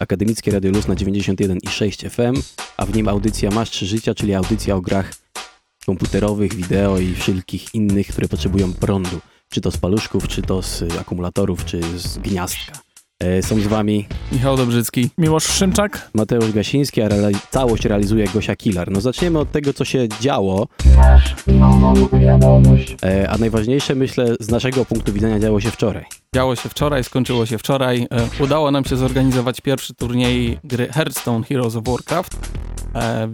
Akademickie Radio Luz na 91,6 FM, a w nim audycja Masz 3 Życia, czyli audycja o grach komputerowych, wideo i wszelkich innych, które potrzebują prądu. Czy to z paluszków, czy to z akumulatorów, czy z gniazdka. E, Są z wami Michał Dobrzycki. Miłosz Szymczak. Mateusz Gasiński, a reali- całość realizuje Gosia Kilar. No zaczniemy od tego, co się działo. E, A najważniejsze, myślę, z naszego punktu widzenia działo się wczoraj. Działo się wczoraj, skończyło się wczoraj. E, Udało nam się zorganizować pierwszy turniej gry Hearthstone Heroes of Warcraft.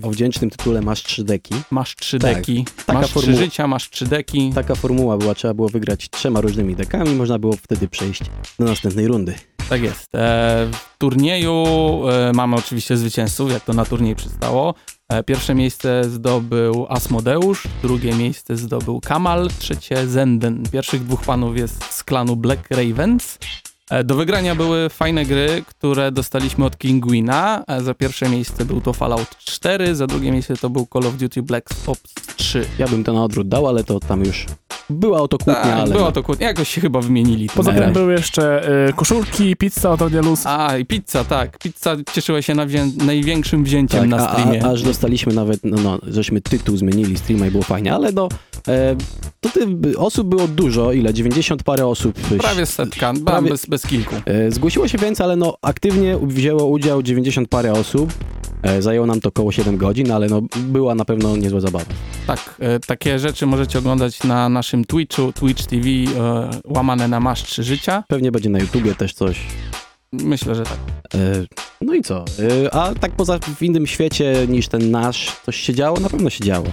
O wdzięcznym tytule Masz trzy deki. Masz trzy Tak, deki, taka masz trzy formuła. życia, masz trzy deki. Taka formuła była, trzeba było wygrać trzema różnymi dekami, można było wtedy przejść do następnej rundy. Tak jest. E, w turnieju e, mamy oczywiście zwycięzców, jak to na turniej przystało. E, pierwsze miejsce zdobył Asmodeusz, drugie miejsce zdobył Kamal, trzecie Zenden. Pierwszych dwóch panów jest z klanu Black Ravens. Do wygrania były fajne gry, które dostaliśmy od Kinguina. Za pierwsze miejsce był to Fallout 4, za drugie miejsce to był Call of Duty Black Ops 3. Ja bym to na odwrót dał, ale to tam już była o to kłótnia, Tak, ale było no, to kłótnia, jakoś się chyba wymienili. Poza tym. były jeszcze y, koszulki, pizza od Radio Luz. A, i pizza, tak. Pizza cieszyła się nawzię- największym wzięciem tak, na a, streamie. a, aż dostaliśmy nawet, no, no, żeśmy tytuł zmienili streama i było fajnie, ale no, e, to ty, osób było dużo, ile? 90 parę osób. Prawie setka, Prawie... bez, bez kilku. E, Zgłosiło się więcej, ale no aktywnie wzięło udział 90 parę osób. E, Zajęło nam to około 7 godzin, ale no była na pewno niezła zabawa. Tak, e, takie rzeczy możecie oglądać na naszym Twitchu, Twitch TV, e, łamane na Masz 3 Życia. Pewnie będzie na YouTubie też coś. Myślę, że tak. No i co? A tak poza w innym świecie niż ten nasz, coś się działo? Na pewno się działo.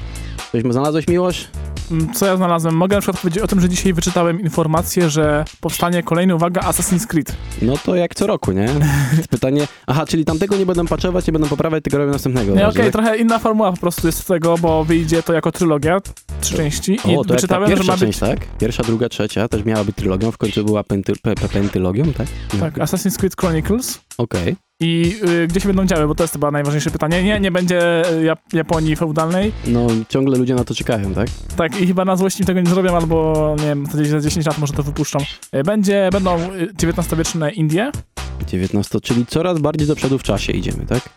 Coś znalazłeś, Miłosz? Mm, Co ja znalazłem? Mogę na przykład powiedzieć o tym, że dzisiaj wyczytałem informację, że powstanie kolejny, uwaga, Assassin's Creed. No to jak co roku, nie? Pytanie, aha, czyli tamtego nie będą patchować, nie będą poprawiać, tylko robią następnego. Nie, okej, tak? trochę inna formuła po prostu jest z tego, bo wyjdzie to jako trylogia, trzy części i O, to jak ta wyczytałem, że pierwsza ma część, być tak? Pierwsza, druga, trzecia też miała być trylogią, w końcu była penty, pe, pe, pentylogią, tak? tak, Assassin's Creed Chronicles Okej. I y, gdzie się będą działy, bo to jest chyba najważniejsze pytanie. Nie, nie będzie y, Jap- Japonii feudalnej, No, ciągle ludzie na to czekają, tak? tak, i chyba na złość im tego nie zrobią, albo nie wiem, za 10 lat może to wypuszczą. Y, Będzie, będą y, XIX-wieczne Indie, 19, czyli coraz bardziej do przodu w czasie idziemy, tak?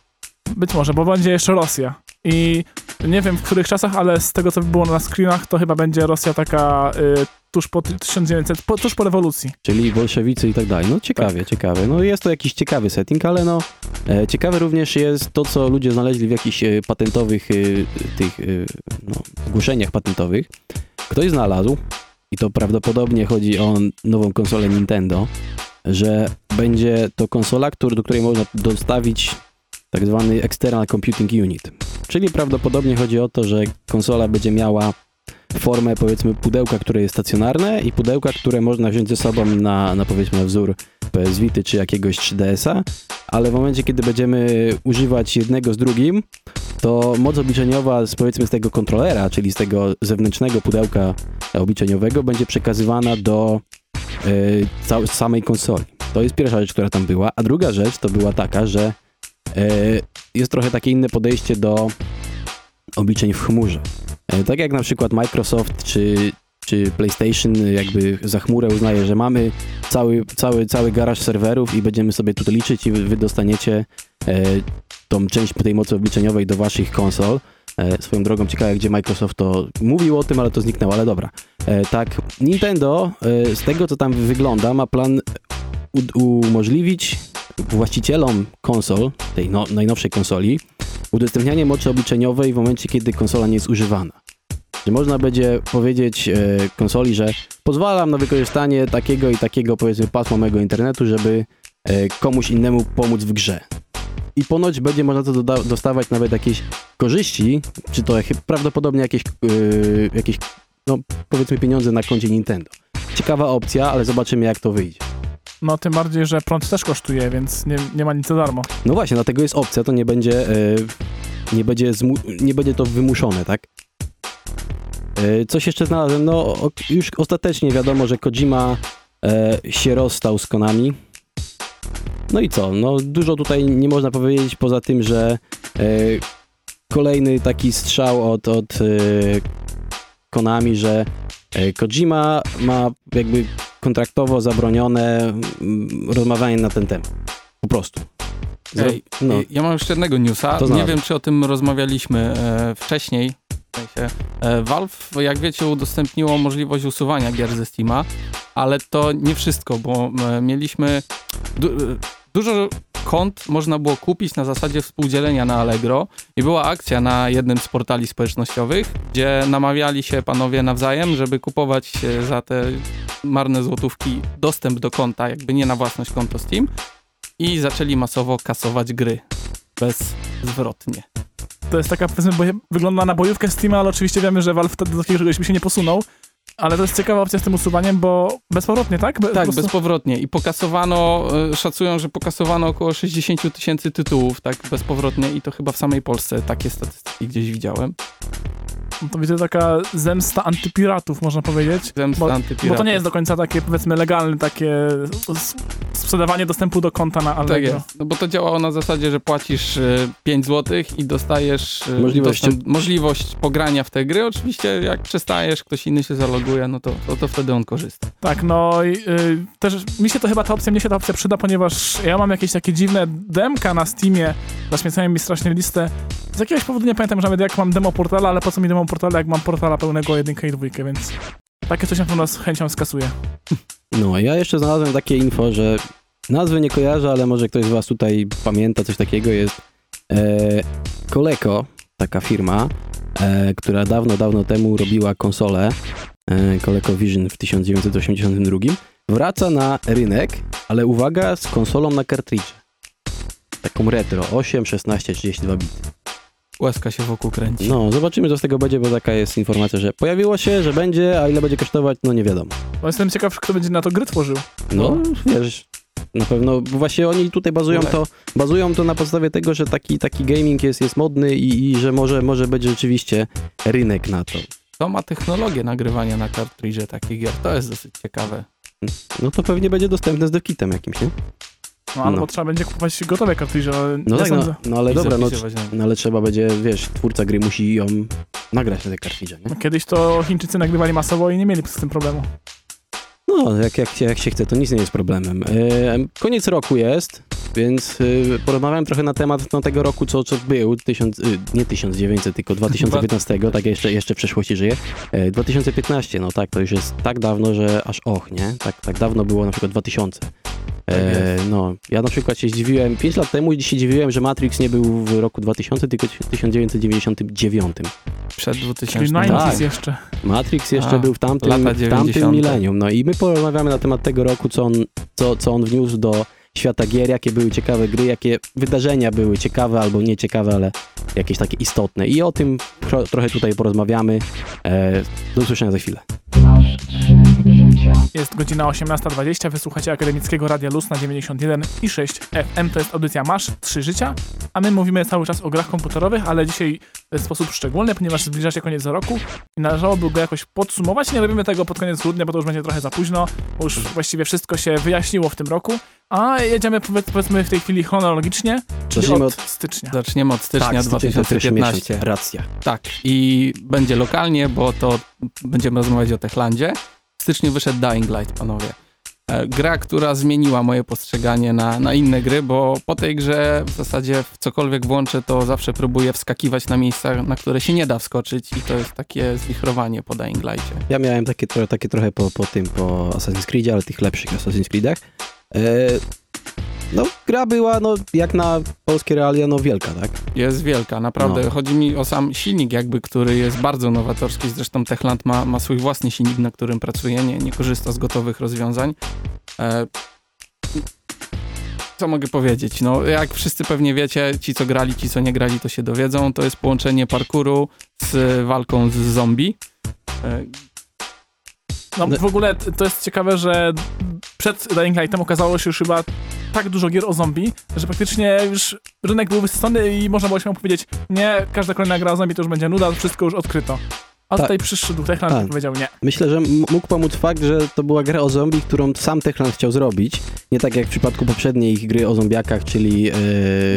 Być może, bo będzie jeszcze Rosja. I nie wiem w których czasach, ale z tego co było na screenach, to chyba będzie Rosja taka y, tuż po 1900, po, tuż po rewolucji. Czyli bolszewicy i tak dalej. No ciekawie, ciekawe. No jest to jakiś ciekawy setting, ale no e, ciekawe również jest to, co ludzie znaleźli w jakichś e, patentowych e, tych e, no, zgłoszeniach patentowych. Ktoś znalazł, i to prawdopodobnie chodzi o nową konsolę Nintendo, że będzie to konsola, który, do której można dostawić tak zwany External Computing Unit. Czyli prawdopodobnie chodzi o to, że konsola będzie miała formę powiedzmy pudełka, które jest stacjonarne i pudełka, które można wziąć ze sobą na, na powiedzmy wzór PS Vity czy jakiegoś 3DS-a, ale w momencie, kiedy będziemy używać jednego z drugim, to moc obliczeniowa z powiedzmy z tego kontrolera, czyli z tego zewnętrznego pudełka obliczeniowego będzie przekazywana do całej samej konsoli. To jest pierwsza rzecz, która tam była, a druga rzecz to była taka, że jest trochę takie inne podejście do obliczeń w chmurze. E, Tak jak na przykład Microsoft czy, czy PlayStation jakby za chmurę uznaje, że mamy cały, cały, cały garaż serwerów i będziemy sobie tutaj liczyć i wy, dostaniecie e, tą część tej mocy obliczeniowej do waszych konsol. E, swoją drogą ciekawe, gdzie Microsoft to mówił o tym, ale to zniknęło, ale dobra. E, tak, Nintendo e, z tego, co tam wygląda, ma plan umożliwić właścicielom konsol, tej no, najnowszej konsoli, udostępnianie mocy obliczeniowej w momencie, kiedy konsola nie jest używana. Że można będzie powiedzieć e, konsoli, że pozwalam na wykorzystanie takiego i takiego powiedzmy pasma mojego internetu, żeby e, komuś innemu pomóc w grze. I ponoć będzie można to dostawać nawet jakieś korzyści, czy to prawdopodobnie jakieś, e, jakieś no, powiedzmy pieniądze na koncie Nintendo. Ciekawa opcja, ale zobaczymy jak to wyjdzie. No tym bardziej, że prąd też kosztuje, więc nie, nie ma nic za darmo. No właśnie, dlatego jest opcja, to nie będzie, e, nie będzie, nie będzie to wymuszone, tak? E, coś jeszcze znalazłem, no o, już ostatecznie wiadomo, że Kojima e, się rozstał z Konami. No i co, no dużo tutaj nie można powiedzieć poza tym, że kolejny taki strzał od, od Konami, że Kojima ma jakby kontraktowo zabronione mm, rozmawianie na ten temat. Po prostu. Zro- Ej, no. Ja mam jeszcze jednego newsa. Nie wiem, czy o tym rozmawialiśmy e, wcześniej. E, Valve, jak wiecie, udostępniło możliwość usuwania gier ze Steama, ale to nie wszystko, bo e, mieliśmy e, dużo kont można było kupić na zasadzie współdzielenia na Allegro i była akcja na jednym z portali społecznościowych, gdzie namawiali się panowie nawzajem, żeby kupować e, za te marne złotówki dostęp do konta, jakby nie na własność konto Steam i zaczęli masowo kasować gry bezzwrotnie. To jest taka, powiedzmy, wygląda na bojówkę Steama, ale oczywiście wiemy, że Valve wtedy do takiego czegoś by się nie posunął. Ale to jest ciekawa opcja z tym usuwaniem, bo bezpowrotnie, tak? Be, Tak, prostu- bezpowrotnie. I pokasowano, e, szacują, że pokasowano około 60 tysięcy tytułów, tak bezpowrotnie i to chyba w samej Polsce takie statystyki gdzieś widziałem. To widzę taka zemsta antypiratów, można powiedzieć. Zemsta Bo- antypiratów. Bo to nie jest do końca takie, powiedzmy, legalne takie sprzedawanie dostępu do konta na Tak Allegro. jest, no bo to działało na zasadzie, że płacisz e, 5 zł i dostajesz e, Możliwość- dostęp, możliwość pogrania w te gry. Oczywiście jak przestajesz, ktoś inny się zaloguje, no to, to, to wtedy on korzysta. Tak, no i y, też mi się to chyba ta opcja, mnie się ta opcja przyda, ponieważ ja mam jakieś takie dziwne demka na Steamie, zaśmiecają mi strasznie listę. Z jakiegoś powodu nie pamiętam, że nawet jak mam demo portala, ale po co mi demo portala, jak mam portala pełnego jedynkę i dwójkę, więc takie coś na pewno z chęcią skasuję. No, ja jeszcze znalazłem takie info, że nazwy nie kojarzę, ale może ktoś z was tutaj pamięta coś takiego, jest e, Coleco, taka firma, e, która dawno, dawno temu robiła konsolę e, ColecoVision w 1982, wraca na rynek, ale uwaga, z konsolą na kartridże. Taką retro, 8, 16, 32 bit. Łezka się wokół kręci. No, zobaczymy co z tego będzie, bo taka jest informacja, że pojawiło się, że będzie, a ile będzie kosztować, no nie wiadomo. Bo jestem ciekaw, kto będzie na to gry tworzył. No, wiesz, na pewno, bo właśnie oni tutaj bazują to, bazują to na podstawie tego, że taki, taki gaming jest, jest modny i, i że może, może być rzeczywiście rynek na to. To ma technologię nagrywania na kartridże takich gier. To jest dosyć ciekawe. No to pewnie będzie dostępne z devkitem jakimś, nie? No albo No. trzeba będzie kupować gotowe kartridże, ale No nie tak, no, sądzę. no ale I dobra, no, no ale trzeba będzie, wiesz, twórca gry musi ją nagrać na te kartridże, nie? No, Kiedyś to Chińczycy nagrywali masowo i nie mieli z tym problemu. No, jak, jak, się- jak się chce, to nic nie jest problemem. E, koniec roku jest, więc e, porozmawiałem trochę na temat no, tego roku, co, co był, tysiąc, y, nie 1900, tylko 2015, tak jeszcze, jeszcze w przeszłości żyje. E, 2015, no tak, to już jest tak dawno, że aż och, nie? Tak, tak dawno było na przykład 2000. E, Tak no, ja na przykład się zdziwiłem, 5 lat temu się dziwiłem, że Matrix nie był w roku 2000, tylko w 1999. Przed 2000. Czyli Tak. 90 jeszcze. Matrix jeszcze A, był w tamtym, w tamtym 90. milenium. No i my porozmawiamy na temat tego roku, co on, co, co on wniósł do świata gier, jakie były ciekawe gry, jakie wydarzenia były ciekawe albo nieciekawe, ale jakieś takie istotne. I o tym tro, trochę tutaj porozmawiamy. E, do usłyszenia za chwilę. Jest godzina 18.20, wysłuchacie Akademickiego Radia Luz na 91 i 6 FM. To jest audycja Masz 3 Życia, a my mówimy cały czas o grach komputerowych, ale dzisiaj w sposób szczególny, ponieważ zbliża się koniec roku i należałoby go jakoś podsumować. Nie robimy tego pod koniec grudnia, bo to już będzie trochę za późno, bo już właściwie wszystko się wyjaśniło w tym roku. A jedziemy powiedz- powiedzmy w tej chwili chronologicznie, czyli Zacznijmy od, od- stycznia. Zaczniemy od stycznia pierwszy 2015. miesiąc. Racja. Tak, i będzie lokalnie, bo to będziemy rozmawiać o Techlandzie. Styczniu wyszedł Dying Light, panowie. E, Gra, która zmieniła moje postrzeganie na, na inne gry, bo po tej grze w zasadzie w cokolwiek włączę, to zawsze próbuję wskakiwać na miejsca, na które się nie da wskoczyć i to jest takie zwichrowanie po Dying Lightie. Ja miałem takie, takie trochę po, po tym, po Assassin's Creedzie, ale tych lepszych Assassin's Creedach. E, no, gra była, no, jak na polskie realia, no wielka, tak? Jest wielka, naprawdę. No. Chodzi mi o sam silnik jakby, który jest bardzo nowatorski. Zresztą Techland ma, ma swój własny silnik, na którym pracuje, nie, nie korzysta z gotowych rozwiązań. E, co mogę powiedzieć? No, jak wszyscy pewnie wiecie, ci co grali, ci co nie grali, to się dowiedzą. To jest połączenie parkouru z walką z zombie. No No- w ogóle to jest ciekawe, że przed Dying Lightem okazało się już chyba tak dużo gier o zombie, że praktycznie już rynek był wysycony i można było się powiedzieć, nie, każda kolejna gra o zombie to już będzie nuda, wszystko już odkryto. A Tak. tutaj przyszedł Techland Tak. i powiedział nie. Myślę, że mógł pomóc fakt, że to była gra o zombie, którą sam Techland chciał zrobić. Nie tak jak w przypadku poprzedniej ich gry o zombiakach, czyli e,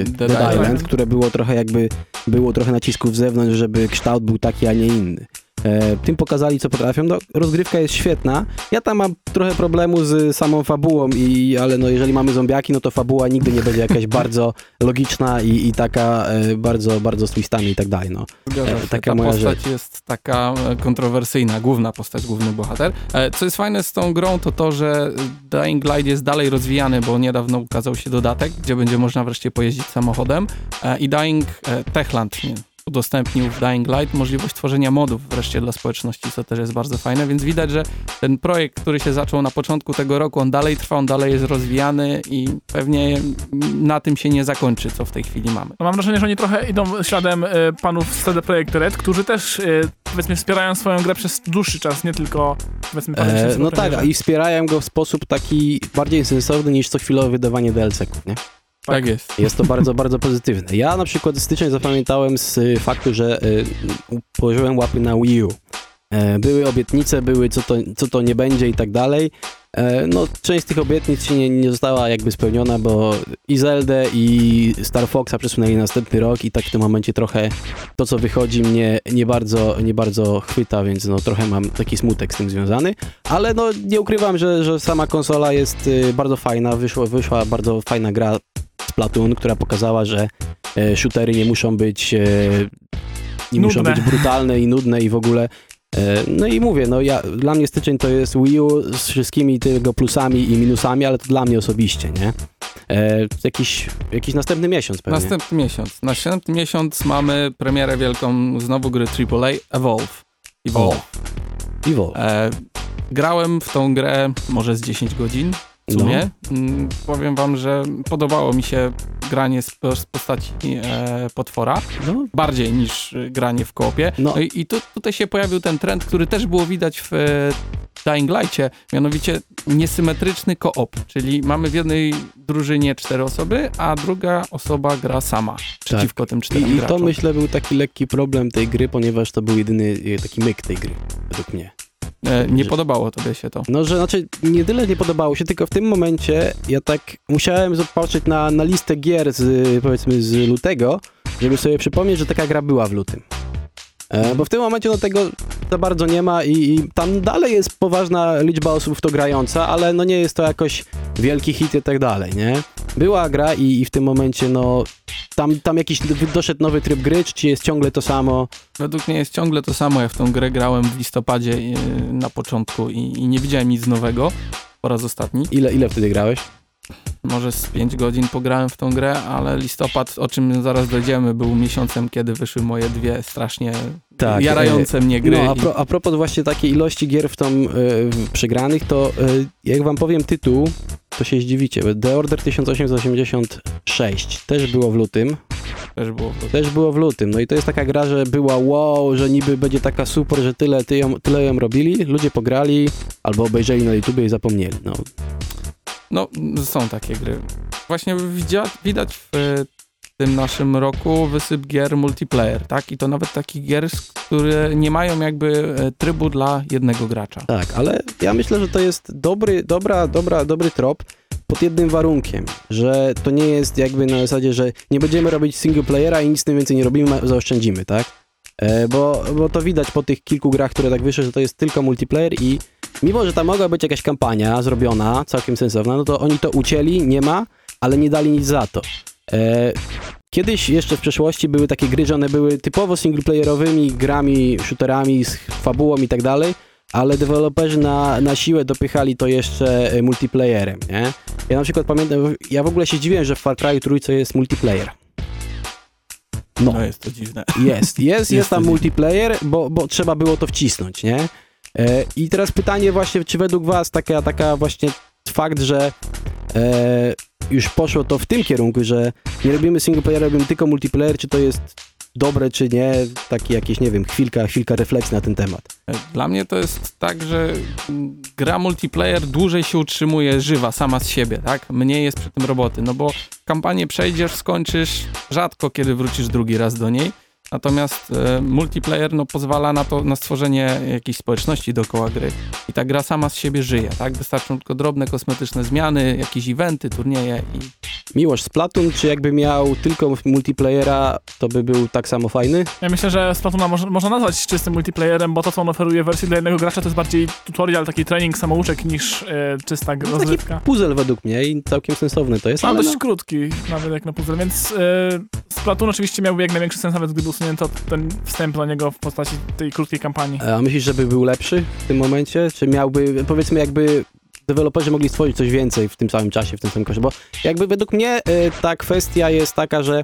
Dead, Dead Island, Island. które było trochę jakby, było trochę nacisków z zewnątrz, żeby kształt był taki, a nie inny. E, tym pokazali, co potrafią. No, rozgrywka jest świetna. Ja tam mam trochę problemu z samą fabułą, i, ale no, jeżeli mamy zombiaki, no to fabuła nigdy nie będzie jakaś bardzo logiczna i, i taka e, bardzo, bardzo z twistami i tak dalej. No. E, taka Ta moja postać rzecz. jest taka e, kontrowersyjna, główna postać, główny bohater. E, Co jest fajne z tą grą, to to, że Dying Light jest dalej rozwijany, bo niedawno ukazał się dodatek, gdzie będzie można wreszcie pojeździć samochodem i Dying Techland nie, udostępnił w Dying Light możliwość tworzenia modów wreszcie dla społeczności, co też jest bardzo fajne, więc widać, że ten projekt, który się zaczął na początku tego roku, on dalej trwa, on dalej jest rozwijany i pewnie na tym się nie zakończy, co w tej chwili mamy. No mam wrażenie, że oni trochę idą śladem e, panów z CD Projekt Red, którzy też, e, powiedzmy, wspierają swoją grę przez dłuższy czas, nie tylko, powiedzmy, parę E, miesięcy po no tak, i wspierają go w sposób taki bardziej sensowny niż co chwilowe wydawanie DLC-ków, nie? Tak jest. Jest to bardzo, bardzo pozytywne. Ja na przykład styczeń zapamiętałem z y, faktu, że y, położyłem łapy na Wii U. E, były obietnice, były co to, co to nie będzie i tak dalej. E, no, część z tych obietnic się nie, nie została jakby spełniona, bo i Zeldę i Star Foxa przesunęli na następny rok i tak w tym momencie trochę to, co wychodzi mnie nie bardzo, nie bardzo chwyta, więc no trochę mam taki smutek z tym związany, ale no nie ukrywam, że, że sama konsola jest y, bardzo fajna, wyszła, wyszła bardzo fajna gra Splatoon, która pokazała, że e, shootery nie muszą być e, nie muszą Nudne. być brutalne i nudne i w ogóle no i mówię, no ja, dla mnie styczeń to jest Wii U z wszystkimi tego plusami i minusami, ale to dla mnie osobiście, nie? E, jakiś, jakiś następny miesiąc pewnie. Następny miesiąc. Następny miesiąc mamy premierę wielką znowu gry AAA Evolve. Evolve. Evolve. E, grałem w tą grę może z 10 godzin w No. sumie. Mm, powiem wam, że podobało mi się granie z, z postaci e, potwora No, bardziej niż e, granie w koopie. No. No, i, i tu, tutaj się pojawił ten trend, który też było widać w e, Dying Light'cie, mianowicie niesymetryczny koop, czyli mamy w jednej drużynie cztery osoby, a druga osoba gra sama przeciwko tym czterem I, I to graczom. myślę był taki lekki problem tej gry, ponieważ to był jedyny e, taki myk tej gry, według mnie. E, nie podobało tobie się to. No, że znaczy nie tyle nie podobało się, tylko w tym momencie ja tak musiałem zobaczyć na, na listę gier z, powiedzmy z lutego, żeby sobie przypomnieć, że taka gra była w lutym. E, bo w tym momencie no tego za bardzo nie ma i, i tam dalej jest poważna liczba osób w to grająca, ale no nie jest to jakoś wielki hit i tak dalej, nie? Była gra i, i w tym momencie no tam, tam jakiś doszedł nowy tryb gry, czy jest ciągle to samo? Według mnie jest ciągle to samo. Ja w tą grę grałem w listopadzie e, na początku i, i nie widziałem nic nowego po raz ostatni. Ile, ile wtedy grałeś? Może z 5 godzin pograłem w tą grę, ale listopad, o czym zaraz dojdziemy, był miesiącem, kiedy wyszły moje dwie strasznie Tak, jarające mnie gry. No, a, pro, a propos właśnie takiej ilości gier w tą y, w- przegranych, to y, jak wam powiem tytuł, to się zdziwicie. The Order 1886 też było w lutym. Też było w Też było w lutym. No i to jest taka gra, że była wow, że niby będzie taka super, że tyle, ty ją, tyle ją robili. Ludzie pograli albo obejrzeli na YouTubie i zapomnieli. No, No, są takie gry. Właśnie widać w e, tym naszym roku wysyp gier multiplayer, tak? I to nawet takich gier, które nie mają jakby e, trybu dla jednego gracza. tak, ale ja myślę, że to jest dobry, dobra, dobra, dobry trop pod jednym warunkiem, że to nie jest jakby na zasadzie, że nie będziemy robić single playera i nic tym więcej nie robimy, zaoszczędzimy, tak? E, bo, bo to widać po tych kilku grach, które tak wyszły, że to jest tylko multiplayer i mimo, że tam mogła być jakaś kampania zrobiona, całkiem sensowna, no to oni to ucięli, nie ma, ale nie dali nic za to. E, kiedyś jeszcze w przeszłości były takie gry, że one były typowo singleplayerowymi grami, shooterami z fabułą i tak dalej, ale deweloperzy na, na siłę dopychali to jeszcze e, multiplayerem, nie? Ja na przykład pamiętam, ja w ogóle się dziwiłem, że w Far Cry trójce jest multiplayer. No, No jest to dziwne. jest, jest, jest to tam dziwne. multiplayer, bo, bo trzeba było to wcisnąć, nie? E, I teraz pytanie właśnie, czy według was taka, taka właśnie fakt, że e, już poszło to w tym kierunku, że nie robimy single playera, robimy tylko multiplayer, czy to jest dobre, czy nie? Taki jakieś, nie wiem, chwilka, chwilka refleksji na ten temat. E, Dla mnie to jest tak, że mm, gra multiplayer dłużej się utrzymuje żywa, sama z siebie, tak? Mniej jest przy tym roboty, no bo kampanię przejdziesz, skończysz, rzadko kiedy wrócisz drugi raz do niej. Natomiast e, multiplayer no, pozwala na to, na stworzenie jakiejś społeczności dookoła gry. I ta gra sama z siebie żyje, tak? Wystarczą tylko drobne kosmetyczne zmiany, jakieś eventy, turnieje i Miłość Splatoon, czy jakby miał tylko multiplayera, to by był tak samo fajny? Ja myślę, że Splatuna może, można nazwać czystym multiplayerem, bo to, co on oferuje w wersji dla jednego gracza, to jest bardziej tutorial, taki trening samouczek niż e, czysta No, rozrywka. Puzzle według mnie i całkiem sensowny to jest, Ale ale dość no, krótki, nawet jak na puzzle, więc e, Splatoon oczywiście miałby jak największy sens, nawet gdyby ten wstęp do niego w postaci tej krótkiej kampanii. A myślisz, żeby był lepszy w tym momencie? Czy miałby, powiedzmy jakby deweloperzy mogli stworzyć coś więcej w tym samym czasie, w tym samym koszcie? Bo jakby według mnie e, ta kwestia jest taka, że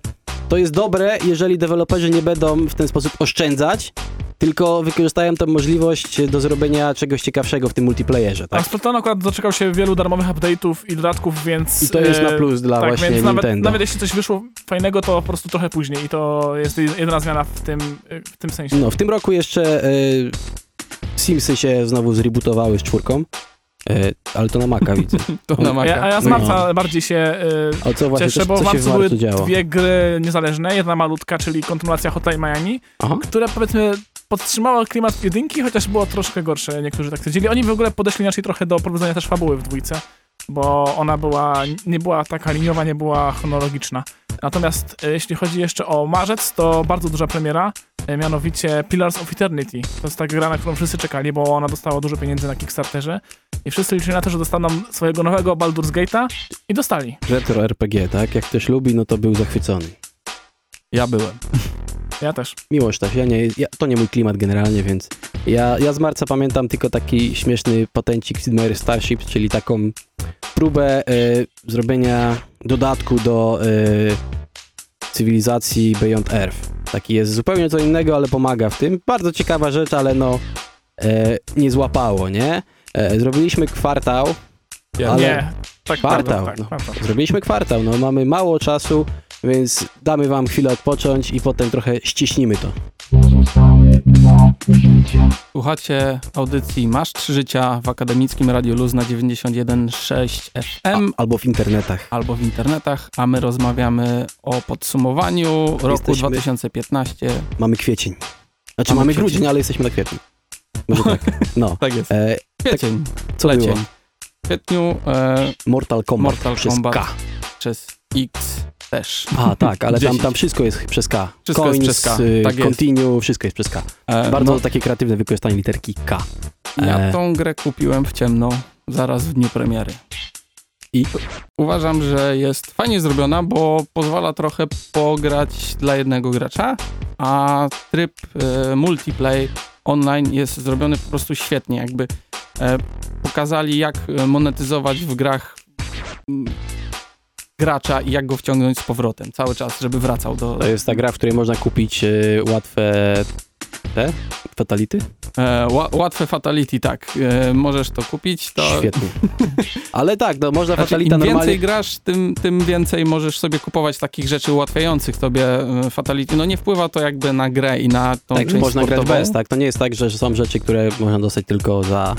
to jest dobre, jeżeli deweloperzy nie będą w ten sposób oszczędzać, tylko wykorzystają tę możliwość do zrobienia czegoś ciekawszego w tym multiplayerze, A tak? Splatoon akurat doczekał się wielu darmowych update'ów i dodatków, więc... I to jest na e, plus dla tak, właśnie więc nawet, Nintendo. nawet jeśli coś wyszło fajnego, to po prostu trochę później i to jest jedyna zmiana w tym, e, w tym sensie. No, w tym roku jeszcze e, Simsy się znowu zrebootowały z czwórką, e, ale to na Maca widzę. To na A Maca. ja, a ja z No. marca bardziej się e, A co właśnie, cieszę, bo co w marcu były działo? dwie gry niezależne, jedna malutka, czyli kontynuacja Hotline Miami, Aha. które powiedzmy podtrzymała klimat jedynki, chociaż było troszkę gorsze, niektórzy tak twierdzili. Oni w ogóle podeszli inaczej trochę do prowadzenia też fabuły w dwójce, bo ona była, nie była taka liniowa, nie była chronologiczna. Natomiast e, jeśli chodzi jeszcze o marzec, to bardzo duża premiera, e, mianowicie Pillars of Eternity. To jest taka gra, na którą wszyscy czekali, bo ona dostała dużo pieniędzy na Kickstarterze i wszyscy liczyli na to, że dostaną swojego nowego Baldur's Gate'a i dostali. Retro RPG, tak? Jak ktoś lubi, no to był zachwycony. Ja byłem. Ja też. Miłość też, ja nie, ja, to nie mój klimat generalnie, więc ja, ja z marca pamiętam tylko taki śmieszny patencik Sid Meier's Starship, czyli taką próbę e, zrobienia dodatku do e, cywilizacji Beyond Earth. Taki jest zupełnie co innego, ale pomaga w tym. Bardzo ciekawa rzecz, ale no e, nie złapało, nie? Zrobiliśmy kwartał, Ja Ale- Nie. Tak, Kwartał, tak, no. kwartał. Zrobiliśmy kwartał, no mamy mało czasu, więc damy wam chwilę odpocząć i potem trochę ściśnimy to. Słuchacie audycji Masz Trzy Życia w akademickim Radiu Luz na 91.6 FM Albo w internetach. albo w internetach, a my rozmawiamy o podsumowaniu roku Jesteśmy- 2015. Mamy kwiecień. Znaczy Mamy mamy, kwiecień. grudzień, ale jesteśmy na kwietniu. Może tak. No. Tak jest. E, Kwiecień. co Lecień. było? Kwietniu e, Mortal Kombat Mortal przez Kombat. K. przez X też. A, tak, ale tam, 10. tam wszystko jest przez K. Wszystko jest Coins, przez K, y, tak jest. continue, wszystko jest przez K. E, Bardzo no, takie kreatywne wykorzystanie literki K. ja e. tą grę kupiłem w ciemno zaraz w dniu premiery. I? Uważam, że jest fajnie zrobiona, bo pozwala trochę pograć dla jednego gracza, a tryb e, multiplay online jest zrobiony po prostu świetnie. Jakby e, pokazali, jak e, monetyzować w grach mm, gracza i jak go wciągnąć z powrotem cały czas, żeby wracał do... To jest ta gra, w której można kupić y, łatwe te fatality? E, ła, łatwe fatality, tak. E, możesz to kupić. To... Świetnie. Ale tak, no można Znaczy, fatalita Im więcej normalnie... grasz, tym, tym więcej możesz sobie kupować takich rzeczy ułatwiających tobie e, fatality. No nie wpływa to jakby na grę i na tą Tak, część można grać sportową. bez, tak? To nie jest tak, że są rzeczy, które można dostać tylko za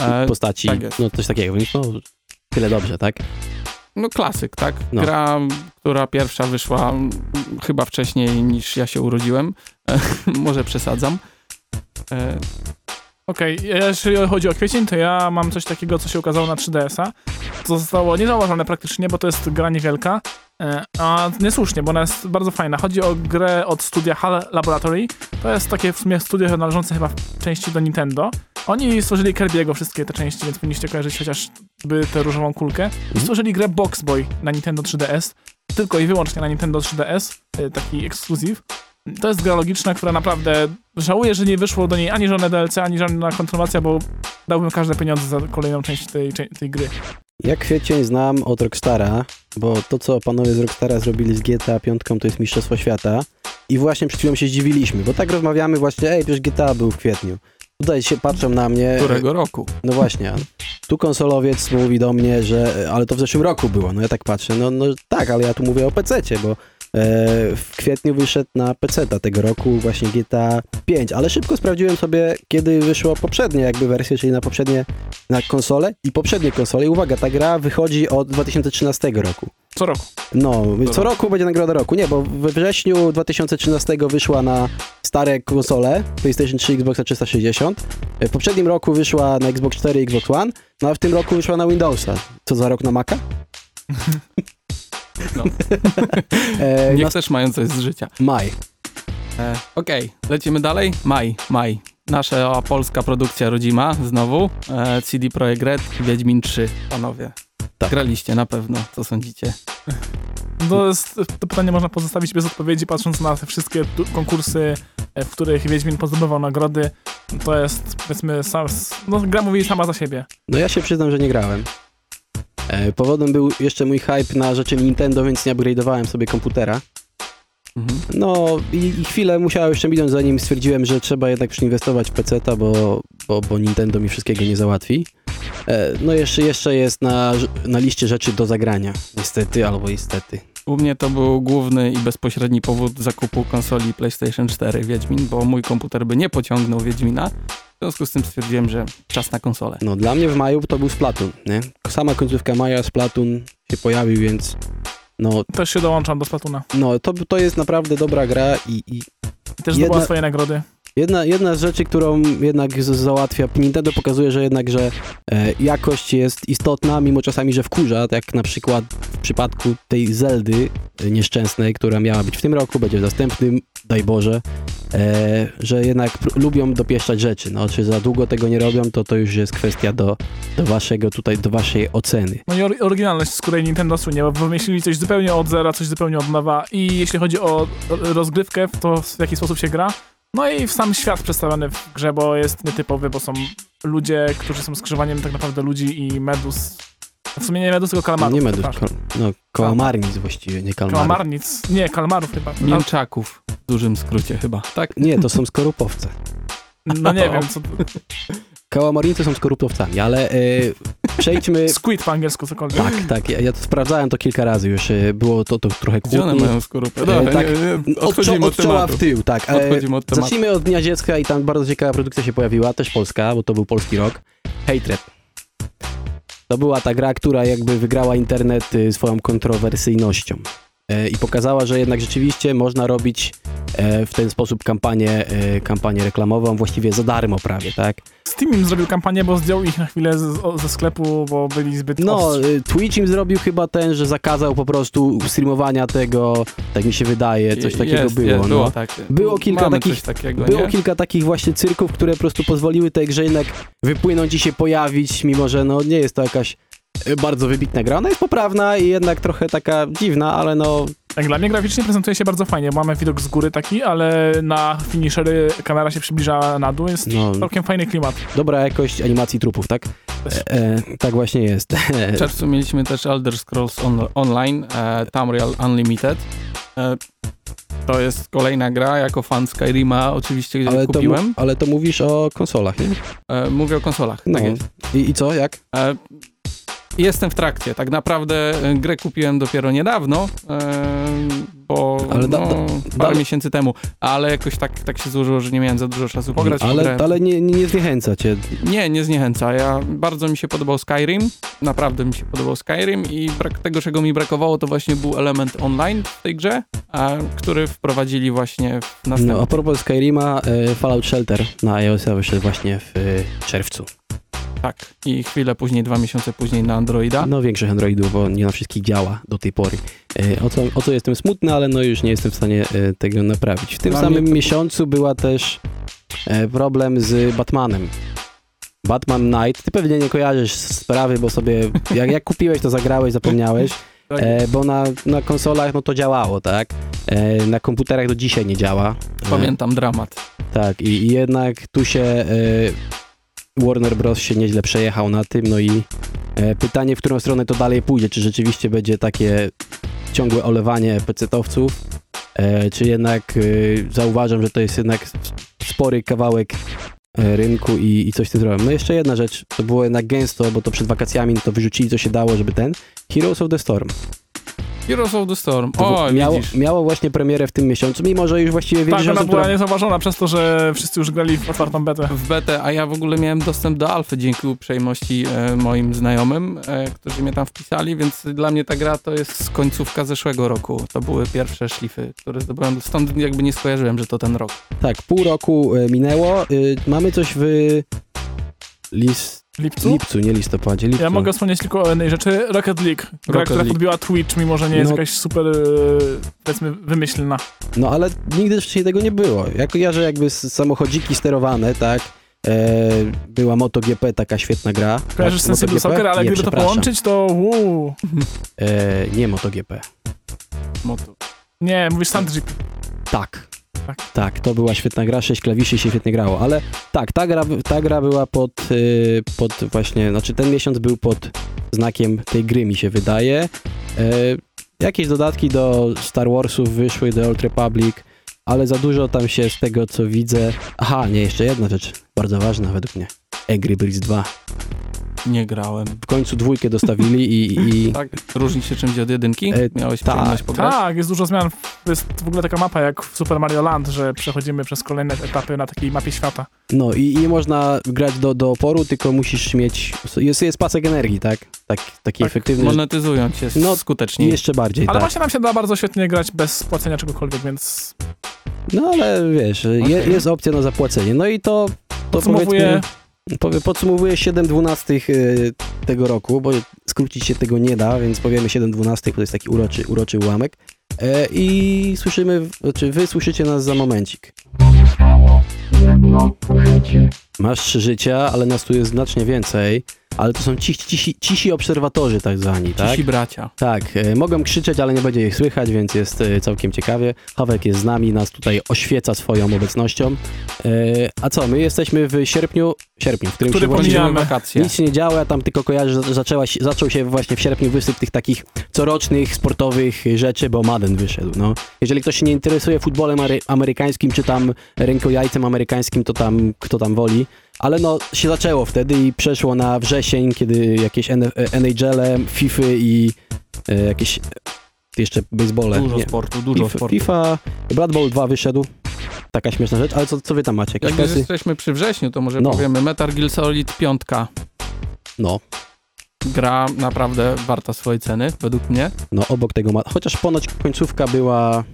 E, postaci, tak no coś takiego, więc no tyle dobrze, tak? no klasyk, tak? No. Gra, która pierwsza wyszła chyba wcześniej niż ja się urodziłem. Może przesadzam. E, Okej, jeżeli chodzi o kwiecień, to ja mam coś takiego, co się ukazało na 3DS-a. To zostało niezauważone praktycznie, bo to jest gra niewielka. e, A niesłusznie, bo ona jest bardzo fajna. Chodzi o grę od studia HAL Laboratory. To jest takie w sumie studio należące chyba w części do Nintendo. Oni stworzyli Kirby'ego wszystkie te części, więc powinniście kojarzyć chociażby tę różową kulkę. I stworzyli grę Box Boy na Nintendo 3DS. Tylko i wyłącznie na Nintendo 3DS. e, Taki ekskluzyw. To jest gra logiczna, która naprawdę żałuję, że nie wyszło do niej ani żadne DLC, ani żadna kontynuacja, bo dałbym każde pieniądze za kolejną część tej, tej gry. Ja kwiecień znam od Rockstara, bo to, co panowie z Rockstara zrobili z GTA 5, to jest Mistrzostwo Świata. I właśnie przed chwilą się zdziwiliśmy, bo tak rozmawiamy właśnie, ej, przecież GTA był w kwietniu. Tutaj się patrzą na mnie. którego roku? No właśnie. Tu konsolowiec mówi do mnie, że ale to w zeszłym roku było. No ja tak patrzę, no, no tak, ale ja tu mówię o PC-cie, bo w kwietniu wyszedł na PC tego roku właśnie GTA 5, ale szybko sprawdziłem sobie, kiedy wyszło poprzednie jakby wersje, czyli na poprzednie, na konsole i poprzednie konsole. I uwaga, ta gra wychodzi od 2013 roku. Co roku. No, co roku. roku będzie nagroda roku. Nie, bo we wrześniu 2013 wyszła na stare konsole PlayStation 3, Xbox 360. W poprzednim roku wyszła na Xbox 4 i Xbox One, no a w tym roku wyszła na Windowsa. Co za rok na Maca? No. E, Niech też mają coś z życia. Maj. E, Okej, lecimy dalej. Maj, maj. Nasza polska produkcja rodzima, znowu. E, CD Projekt Red, Wiedźmin 3, panowie. Tak. Graliście na pewno, co sądzicie? To, jest, to pytanie można pozostawić bez odpowiedzi, patrząc na te wszystkie tu- konkursy, e, w których Wiedźmin pozdobywał nagrody. To jest, powiedzmy, sam, no, gra mówi sama za siebie. No ja się przyznam, że nie grałem. E, powodem był jeszcze mój hype na rzeczy Nintendo, więc nie upgrade'owałem sobie komputera. Mhm. No i, i chwilę musiałem jeszcze minąć, zanim stwierdziłem, że trzeba jednak przyinwestować w PC-ta, bo, bo, bo Nintendo mi wszystkiego nie załatwi. E, no jeszcze, jeszcze jest na, na liście rzeczy do zagrania. Niestety albo niestety. U mnie to był główny i bezpośredni powód zakupu konsoli PlayStation 4 Wiedźmin, bo mój komputer by nie pociągnął Wiedźmina. W związku z tym stwierdziłem, że czas na konsolę. No dla mnie w maju to był Splatoon, nie? Sama końcówka maja Splatoon się pojawił, więc no, Też się dołączam do Splatuna. no to, to jest naprawdę dobra gra i, i I też Jedna- zdobyła swoje nagrody. Jedna, jedna z rzeczy, którą jednak załatwia, Nintendo pokazuje, że jednak, że e, jakość jest istotna, mimo czasami, że wkurza, jak na przykład w przypadku tej Zeldy e, nieszczęsnej, która miała być w tym roku, będzie w następnym, daj Boże, e, że jednak lubią dopieszczać rzeczy, no, czy za długo tego nie robią, to to już jest kwestia do, do waszego tutaj, do waszej oceny. No i or- oryginalność, z której Nintendo słynie, bo wymyślili coś zupełnie od zera, coś zupełnie od nowa i jeśli chodzi o rozgrywkę, to w jaki sposób się gra, no i w sam świat przedstawiony w grze, bo jest nietypowy, bo są ludzie, którzy są skrzyżowaniem tak naprawdę ludzi i medus. W sumie nie medus, tylko kalmarów. nie medus, kal, no, kałamarnic właściwie, nie kalmarów. Kałamarnic. Nie, kalmarów chyba. Mięczaków, w dużym skrócie chyba, tak? Nie, to są skorupowce. No nie wiem, co... Kałamarnicy są skorupowcami, ale e, przejdźmy... Squid po angielsku, cokolwiek. Tak, tak. Ja, ja to sprawdzałem to kilka razy już. e, Było to, to trochę Gdzie one kłótni. mają skorupę? E, Dobra, tak, nie, nie, Od, odchodzimy czo- od od czoła w tył, tak. E, Odchodzimy od tematu. Zacznijmy od Dnia Dziecka i tam bardzo ciekawa produkcja się pojawiła, też polska, bo to był polski rok. Hatred. To była ta gra, która jakby wygrała internet y, swoją kontrowersyjnością. E, I pokazała, że jednak rzeczywiście można robić e, w ten sposób kampanię, e, kampanię reklamową właściwie za darmo prawie, tak? Steam im zrobił kampanię, bo zdjął ich na chwilę z, o, ze sklepu, bo byli zbyt No, ostrzy. Twitch im zrobił chyba ten, że zakazał po prostu streamowania tego, tak mi się wydaje, coś takiego jest, było. Jest, no. było tak. Było kilka Mamy takich- takiego, Było nie? kilka takich właśnie cyrków, które po prostu pozwoliły tej grze jednak wypłynąć i się pojawić, mimo że no nie jest to jakaś bardzo wybitna gra. Ona jest poprawna i jednak trochę taka dziwna, ale no Jak dla mnie graficznie prezentuje się bardzo fajnie, mamy widok z góry taki, ale na finishery kamera się przybliża na dół, jest no, całkiem fajny klimat. dobra jakość animacji trupów, tak? E, e, tak właśnie jest. W czerwcu mieliśmy też Elder Scrolls on, Online, e, Tamriel Unlimited. E, to jest kolejna gra, jako fan Skyrima oczywiście gdzie ale, to, kupiłem. ale to mówisz o konsolach, nie? E, mówię o konsolach, No. tak jest. I, I co, jak? Jestem w trakcie. Tak naprawdę e, grę kupiłem dopiero niedawno, e, bo Ale da- no, da- parę da- miesięcy temu, ale jakoś tak, tak się złożyło, że nie miałem za dużo czasu pograć w ale ale nie, nie, nie zniechęca cię. Nie, nie zniechęca. Ja, bardzo mi się podobał Skyrim, naprawdę mi się podobał Skyrim i brak tego, czego mi brakowało, to właśnie był element online w tej grze, a, który wprowadzili właśnie w następnym. No, a propos Skyrima, e, Fallout Shelter na iOS-a wyszedł właśnie w czerwcu. Tak, i chwilę później, dwa miesiące później na Androida. No większych Androidów, bo nie na wszystkich działa do tej pory. E, O co, o co jestem smutny, ale no już nie jestem w stanie e, tego naprawić. W tym Dla samym to- miesiącu była też e, problem z Batmanem. Batman Night, ty pewnie nie kojarzysz sprawy, bo sobie, jak, jak kupiłeś, to zagrałeś, zapomniałeś, Tak, e, bo na, na konsolach no to działało, tak? E, na komputerach do dzisiaj nie działa. E, Pamiętam dramat. tak, i, i jednak tu się e, Warner Bros. się nieźle przejechał na tym, no i e, pytanie, w którą stronę to dalej pójdzie, czy rzeczywiście będzie takie ciągłe olewanie pecetowców, e, czy jednak e, zauważam, że to jest jednak spory kawałek rynku i, i coś z tym zrobią. No jeszcze jedna rzecz, to było jednak gęsto, bo to przed wakacjami to wyrzucili co się dało, żeby ten Heroes of the Storm. Heroes of the Storm. To O, miało, widzisz. miało właśnie premierę w tym miesiącu, mimo że już właściwie Tak, większość ona osób, była która- niezauważona przez to, że wszyscy już grali w otwartą betę. w betę, a ja w ogóle miałem dostęp do alfy dzięki uprzejmości e, moim znajomym, e, którzy mnie tam wpisali, więc dla mnie ta gra to jest z końcówka zeszłego roku. To były pierwsze szlify, które zdobyłem, stąd jakby nie skojarzyłem, że to ten rok. Tak, pół roku e, minęło. Y, Mamy coś w list... lipcu? lipcu, nie listopadzie, lipcu. Ja mogę wspomnieć tylko o jednej rzeczy. Rocket League. Gra, Rocket która League. podbiła Twitch, mimo że nie jest No. jakaś super, e, powiedzmy, wymyślna. No ale nigdy wcześniej tego nie było. Ja kojarzę jakby samochodziki sterowane, tak? E, była MotoGP, taka świetna gra. Kojarzysz Znaczy, Sensible? Soccer, ale nie, gdyby to połączyć, to uuu. E, nie MotoGP. Motu. Nie, mówisz SandGP. Tak. Tak. Tak, to była świetna gra, 6 klawiszy się świetnie grało, ale tak, ta gra, ta gra była pod, y, pod właśnie, znaczy ten miesiąc był pod znakiem tej gry, mi się wydaje. E, jakieś dodatki do Star Warsów wyszły, do Old Republic, ale za dużo tam się z tego, co widzę... Aha, nie, jeszcze jedna rzecz, bardzo ważna według mnie. Angry Birds 2. Nie grałem. W końcu dwójkę dostawili i... i Tak, różni się czymś od jedynki? E, Miałeś tak, przyjemność pograć? Tak, jest dużo zmian. To jest w ogóle taka mapa jak w Super Mario Land, że przechodzimy przez kolejne etapy na takiej mapie świata. No i, nie można grać do, do oporu, tylko musisz mieć... Jest, jest pasek energii, tak? tak taki Tak, efektywny, że Monetyzują cię No, skutecznie. Jeszcze bardziej, Ale tak. właśnie nam się da bardzo świetnie grać bez płacenia czegokolwiek, więc No ale wiesz, je, Okej. jest opcja na zapłacenie. No i to, to Podsumowuję- powiedzmy, powie, podsumowuję 7 dwunastych y, tego roku, bo skrócić się tego nie da, więc powiemy 7 dwunastych, bo to jest taki uroczy, uroczy ułamek. E, I słyszymy, znaczy wy słyszycie nas za momencik. Masz trzy życia, ale nas tu jest znacznie więcej, ale to są cisi, cisi, cisi obserwatorzy tak zwani, tak? Cisi bracia. Tak, e, mogą krzyczeć, ale nie będzie ich słychać, więc jest e, całkiem ciekawie. Hawek jest z nami, nas tutaj oświeca swoją obecnością. E, a co, my jesteśmy w sierpniu, sierpniu, w którym Który się właśnie wakacje. nic się nie działo, ja tam tylko kojarzę, że zaczęła, zaczął się właśnie w sierpniu wysyp tych takich corocznych sportowych rzeczy, bo Madden wyszedł, no. Jeżeli ktoś się nie interesuje futbolem amerykańskim, czy tam rękojajcem amerykańskim, to tam kto tam woli. Ale no, się zaczęło wtedy i przeszło na wrzesień, kiedy jakieś N- NHL-e, FIFA i e, jakieś e, jeszcze basebole. Dużo nie, sportu, dużo FIFA, sportu. FIFA, Blood Bowl 2 wyszedł. Taka śmieszna rzecz, ale co, co wy tam macie? Jakieś Jak już jesteśmy przy wrześniu, to może No. powiemy Metal Gear Solid 5. No, Gra naprawdę warta swojej ceny, według mnie. no obok tego ma... Chociaż ponoć końcówka była...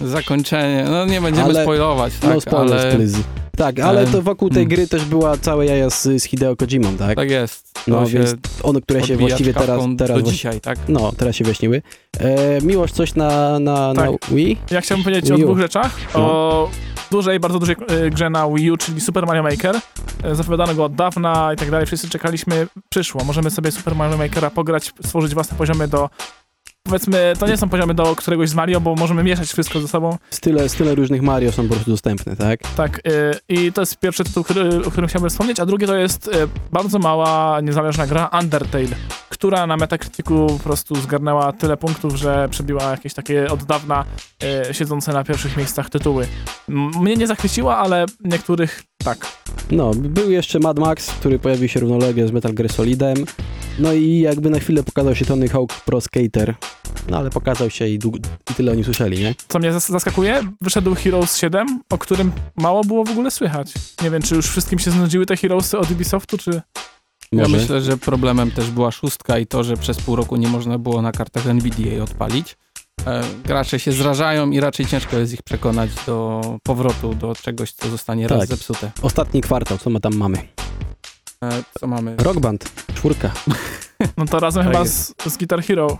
Zakończenie, no nie będziemy Ale- spoilować, tak, no spoiler, ale please. Tak, ale to wokół tej mm. gry też była całe jaja z, z Hideo Kojimą, tak? tak jest. No, więc one, które się właściwie teraz... teraz do dzisiaj, tak? No, teraz się wyjaśniły. E, miłość coś na, na, na Tak. Wii? ja chciałbym powiedzieć o dwóch rzeczach. O dużej, bardzo dużej e, grze na Wii U, czyli Super Mario Maker. E, Zapowiadano go od dawna i tak dalej. Wszyscy czekaliśmy, przyszło. Możemy sobie Super Mario Makera pograć, stworzyć własne poziomy do... Powiedzmy, to nie są poziomy do któregoś z Mario, bo możemy mieszać wszystko ze sobą. Style, style różnych Mario są po prostu dostępne, tak? Tak, y, i to jest pierwszy tytuł, który, o którym chciałbym wspomnieć, a drugi to jest y, bardzo mała, niezależna gra Undertale, która na Metacriticu po prostu zgarnęła tyle punktów, że przebiła jakieś takie od dawna y, siedzące na pierwszych miejscach tytuły. M- Mnie nie zachwyciła, ale niektórych tak. No, był jeszcze Mad Max, który pojawił się równolegle z Metal Gear Solidem. No i jakby na chwilę pokazał się Tony Hawk Pro Skater. No ale pokazał się i, i tyle o nim słyszeli, nie? Co mnie zas- zaskakuje, wyszedł Heroes 7, o którym mało było w ogóle słychać. Nie wiem, czy już wszystkim się znudziły te Heroesy od Ubisoftu, czy... Ja Może. myślę, że problemem też była szóstka i to, że przez pół roku nie można było na kartach NVIDIA jej odpalić. E, gracze się zrażają i raczej ciężko jest ich przekonać do powrotu do czegoś, co zostanie raz Tak. zepsute. Ostatni kwartał, co my tam mamy? E, co mamy? Rock Band, czwórka. No to razem Tak chyba z, z Guitar Hero.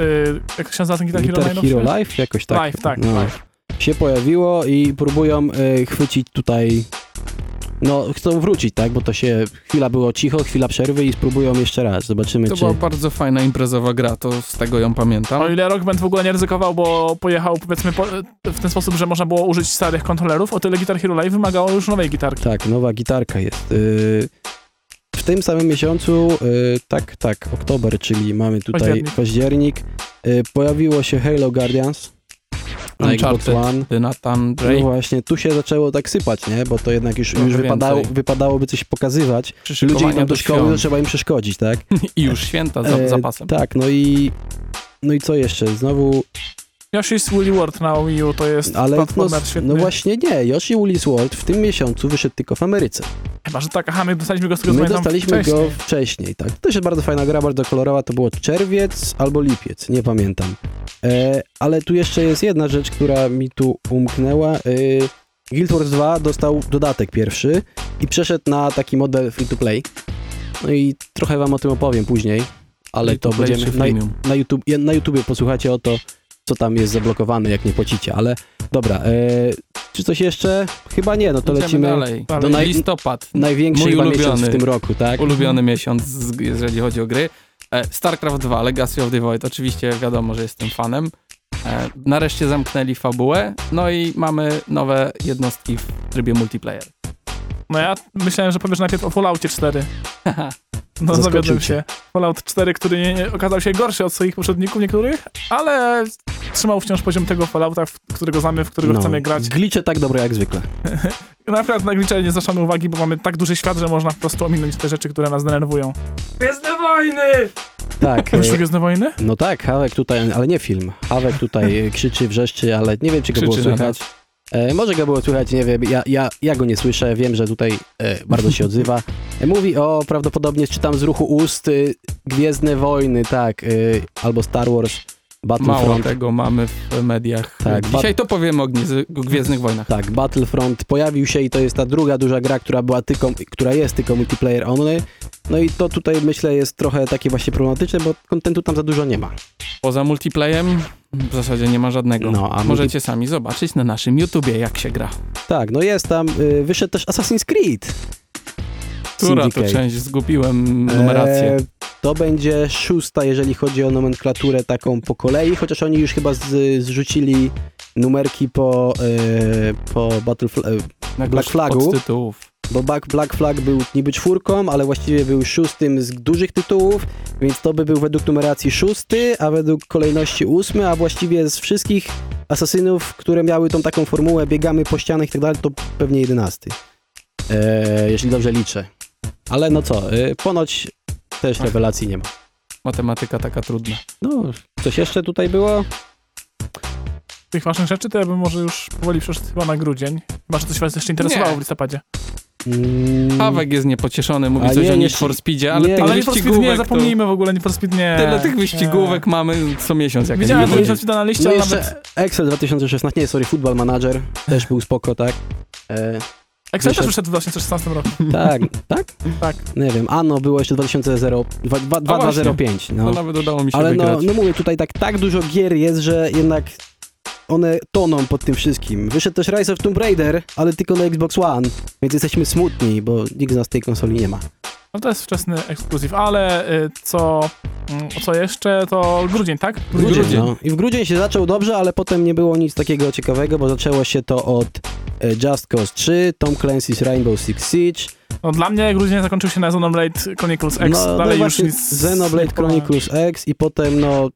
Y, jak to się nazywa ten Guitar, Hero Guitar najnowszy? Hero Live jakoś tak. Live, tak, no, live. Się pojawiło i próbują y, chwycić tutaj... No, chcą wrócić, tak? Bo to się... Chwila było cicho, chwila przerwy i spróbują jeszcze raz. Zobaczymy, To czy... była bardzo fajna imprezowa gra, to z tego ją pamiętam. O ile Rock Band w ogóle nie ryzykował, bo pojechał powiedzmy po, w ten sposób, że można było użyć starych kontrolerów, o tyle Guitar Hero Live wymagało już nowej gitarki. Tak, nowa gitarka jest. Y, w tym samym miesiącu, y, tak, tak, oktober, czyli mamy tutaj Październik. październik, y, pojawiło się Halo Guardians na Xbox One. Nathan No Drake. właśnie, tu się zaczęło tak sypać, nie? Bo to jednak już, już wypadało, wypadałoby coś pokazywać. Ludzie idą do szkoły, to trzeba im przeszkodzić, tak? I już święta za E, zapasem. Tak, no i... No i co jeszcze? Znowu, Yoshi's Woolly World na Wii U to jest ale no, świetny. no właśnie nie, Yoshi Woolly's World w tym miesiącu wyszedł tylko w Ameryce. Chyba, że tak, aha, my dostaliśmy go z tego My dostaliśmy wcześniej. go wcześniej, tak. To jest bardzo fajna gra, bardzo kolorowa, to było czerwiec albo lipiec, nie pamiętam. E, ale tu jeszcze jest jedna rzecz, która mi tu umknęła. E, Guild Wars 2 dostał dodatek pierwszy i przeszedł na taki model free to play. No i trochę wam o tym opowiem później, ale to będziemy na, na, YouTube, na YouTubie posłuchajcie o to, co tam jest zablokowane, jak nie płacicie, ale dobra, e, czy coś jeszcze? Chyba nie, no to Idziemy lecimy dalej. dalej. do naj, Listopad. największy Mój chyba miesiąc ulubiony. w tym roku, tak? Ulubiony miesiąc, jeżeli chodzi o gry. E, StarCraft 2, Legacy of the Void. Oczywiście wiadomo, że jestem fanem. E, nareszcie zamknęli fabułę, no i mamy nowe jednostki w trybie multiplayer. No ja myślałem, że powiesz najpierw o Falloutie 4. No zawiodłem się. Fallout 4, który nie, nie, okazał się gorszy od swoich poprzedników niektórych, ale trzymał wciąż poziom tego Fallouta, w którego znamy, w którego chcemy grać. Glicze tak dobre jak zwykle. Naprawdę na Glitcha nie zwracamy uwagi, bo mamy tak duży świat, że można po prostu ominąć te rzeczy, które nas denerwują. Gwiezdne wojny! Tak. Wyszły e, Gwiezdne wojny? No tak, Hawek tutaj, ale nie film. Hawek tutaj krzyczy, wrzeszczy, ale nie wiem, czy go było Krzyczy na słychać. E, może go było słychać, nie wiem, ja, ja, ja go nie słyszę, wiem, że tutaj e, bardzo się odzywa. E, mówi o, prawdopodobnie czytam z ruchu ust, e, Gwiezdne Wojny, tak, e, albo Star Wars, Mało Battlefront. tego mamy w mediach. Tak, Dzisiaj to powiemy o, o Gwiezdnych Wojnach. Tak, Battlefront pojawił się i to jest ta druga duża gra, która była tylko, która jest tylko multiplayer only. No i to tutaj myślę jest trochę takie właśnie problematyczne, bo kontentu tam za dużo nie ma. Poza multiplayem w zasadzie nie ma żadnego. No, a Możecie sami zobaczyć na naszym YouTubie, jak się gra. Tak, no jest tam, y, wyszedł też Assassin's Creed. Która to część? Zgubiłem numerację. E, to będzie szósta, jeżeli chodzi o nomenklaturę taką po kolei, chociaż oni już chyba z, zrzucili numerki po, e, po Battlefl- e, Na Black Flagu. podtytułów. Bo Black, Black Flag był niby czwórką, ale właściwie był szóstym z dużych tytułów, więc to by był według numeracji szósty, a według kolejności ósmy, a właściwie z wszystkich asasynów, które miały tą taką formułę, biegamy po ścianach i tak dalej, to pewnie jedenasty. E, jeśli dobrze liczę. Ale no co, e, ponoć też Ach. rewelacji nie ma. Matematyka taka trudna. No, coś jeszcze tutaj było? Tych ważnych rzeczy to ja bym może już powoli przeszedł chyba na grudzień. Chyba, że coś was jeszcze interesowało Nie. w listopadzie. Mm, Pawek jest niepocieszony, mówi A coś nie, o nie, Need for Speedzie, ale nie. tych Ale nie, wyścigówek to... zapomnijmy w ogóle, Need for Speed nie. Tyle tych wyścigówek Nie. mamy co miesiąc. Jak Widziałem nie to Need for Speed na liście, no ale nawet... Excel 2016, nie, sorry, Football Manager też był spoko, tak? E, Excel też wyszedł- w 2016 roku. tak, tak? Tak. Nie wiem, Ano było jeszcze 2005, To no. nawet udało mi się Ale no, no mówię, tutaj tak, tak dużo gier jest, że jednak one toną pod tym wszystkim. Wyszedł też Rise of Tomb Raider, ale tylko na Xbox One, więc jesteśmy smutni, bo nikt z nas tej konsoli nie ma. No to jest wczesny ekskluzyw, ale y, co, mm, co jeszcze, to grudzień, tak? Grudzień. No. I w grudzień się zaczął dobrze, ale potem nie było nic takiego ciekawego, bo zaczęło się to od e, Just Cause 3, Tom Clancy's Rainbow Six Siege, No dla mnie grudzień zakończył się na Xenoblade Chronicles X, no, no dalej i już nic... Xenoblade Chronicles X i potem no,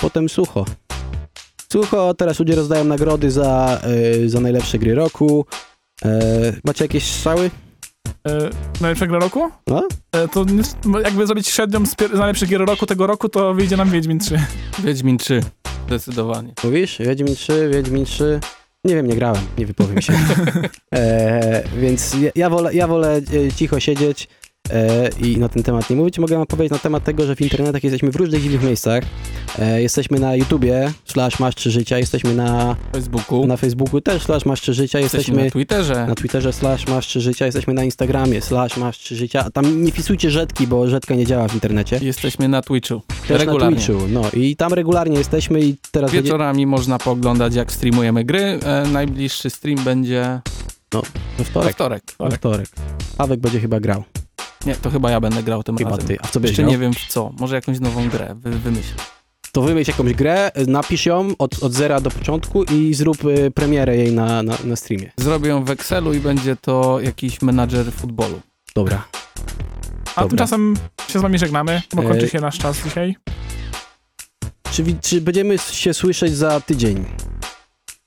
potem sucho. Sucho, teraz ludzie rozdają nagrody za, e, za najlepsze gry roku. E, macie jakieś strzały? Y, najlepsza gra roku? No? Y, to nie, no jakby zrobić średnią z, pier- z najlepszych gier roku tego roku, to wyjdzie nam Wiedźmin 3. Wiedźmin 3. Zdecydowanie. Mówisz? Wiedźmin 3, Wiedźmin 3. Nie wiem, nie grałem, nie wypowiem się. e, więc ja, ja wolę, ja wolę e, cicho siedzieć e, i na ten temat nie mówić. Mogę wam powiedzieć na temat tego, że w internetach jesteśmy w różnych dziwnych miejscach. E, jesteśmy na YouTubie, slash masz trzy życia, jesteśmy na, Facebooku. na Facebooku też, slash masz trzy życia, Jesteśmy jesteśmy na Twitterze. na Twitterze, slash masz trzy życia, jesteśmy na Instagramie, slash masz trzy życia. A Tam nie wpisujcie rzetki, bo rzetka nie działa w internecie. Jesteśmy na Twitchu. Też regularnie. na Twitchu, no i tam regularnie jesteśmy i teraz będzie... Wieczorami można pooglądać, jak streamujemy gry. E, najbliższy stream będzie We we wtorek. wtorek. We wtorek. Pawek będzie chyba grał. Nie, to chyba ja będę grał tym Chyba razem. ty. A co Jeszcze nie wiem w co. Może jakąś nową grę wy, wymyślę. To wymyśl jakąś grę, napisz ją od, od zera do początku i zrób y, premierę jej na, na, na streamie. Zrobię ją w Excelu i będzie to jakiś menadżer futbolu. Dobra. A Dobra. tymczasem się z wami żegnamy, bo Ej. kończy się nasz czas dzisiaj. Czy, czy będziemy się słyszeć za tydzień?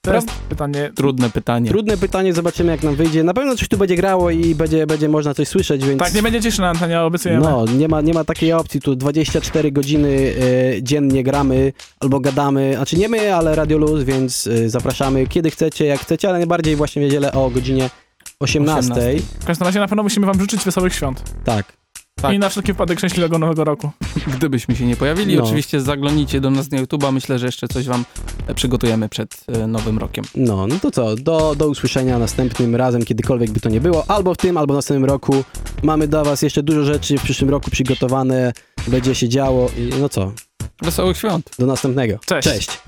To jest pytanie. Trudne pytanie. Trudne pytanie, zobaczymy jak nam wyjdzie. Na pewno coś tu będzie grało i będzie, będzie można coś słyszeć, więc... Tak, nie będzie ciszy na antenie, obiecujemy. No, nie ma, nie ma takiej opcji, tu 24 godziny e, dziennie gramy albo gadamy, znaczy nie my, ale Radio Luz, więc e, zapraszamy kiedy chcecie, jak chcecie, ale najbardziej właśnie w niedzielę o godzinie 18. 18. W każdym razie na pewno musimy wam życzyć wesołych świąt. Tak. Tak. I na wszelki wypadek szczęśliwego nowego roku. Gdybyśmy się nie pojawili, No. oczywiście zaglądnijcie do nas na YouTube'a. Myślę, że jeszcze coś wam e, przygotujemy przed e, nowym rokiem. No, no to co, do, do usłyszenia następnym razem, kiedykolwiek by to nie było, albo w tym, albo w następnym roku. Mamy dla was jeszcze dużo rzeczy w przyszłym roku przygotowane, będzie się działo i no co, Wesołych świąt! do następnego. Cześć. Cześć.